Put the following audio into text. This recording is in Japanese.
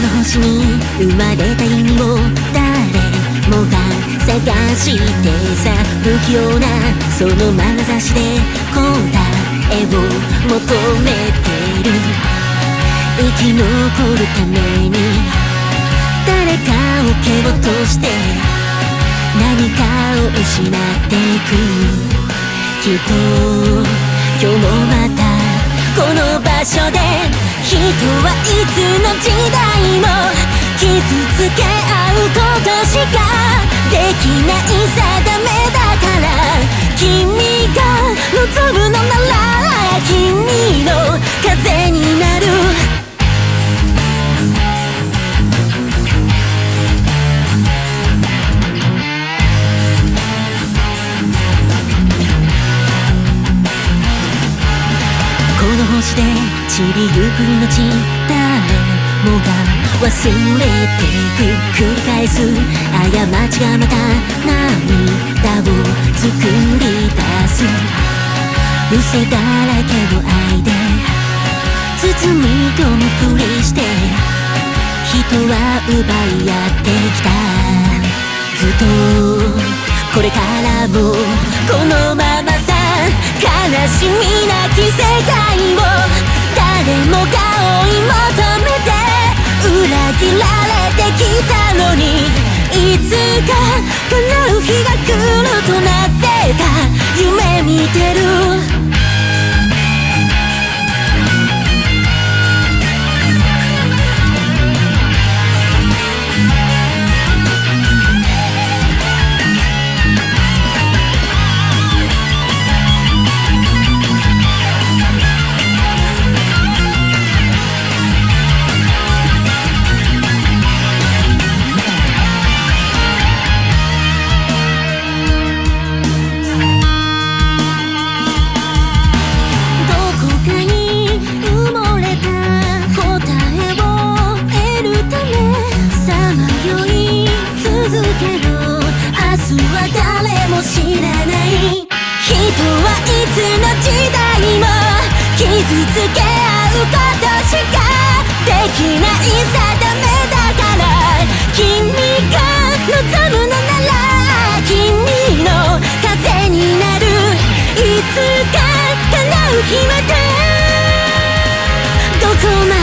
の星に生まれた意味を誰もが探してさ不器用なその眼差しで答えを求めてる。生き残るために誰かを蹴落として何かを失っていく。きっと今日もまたこの場所で人はいつの時代傷つけ合うことしかできないさダメだから君が望むのなら君の風になる。この星で散りゆく命誰もが忘れていく繰り返す過ちがまた涙を作り出す嘘だらけの愛で包み込むふりして人は奪い合ってきた。ずっとこれからもこのままさ悲しみなき世界を。誰もが追い求め切られてきたのにいつか叶う日が来るとなぜか知らない人はいつの時代も傷つけ合うことしかできない定めだから君が望むのなら君の風になるいつか叶う日までどこまで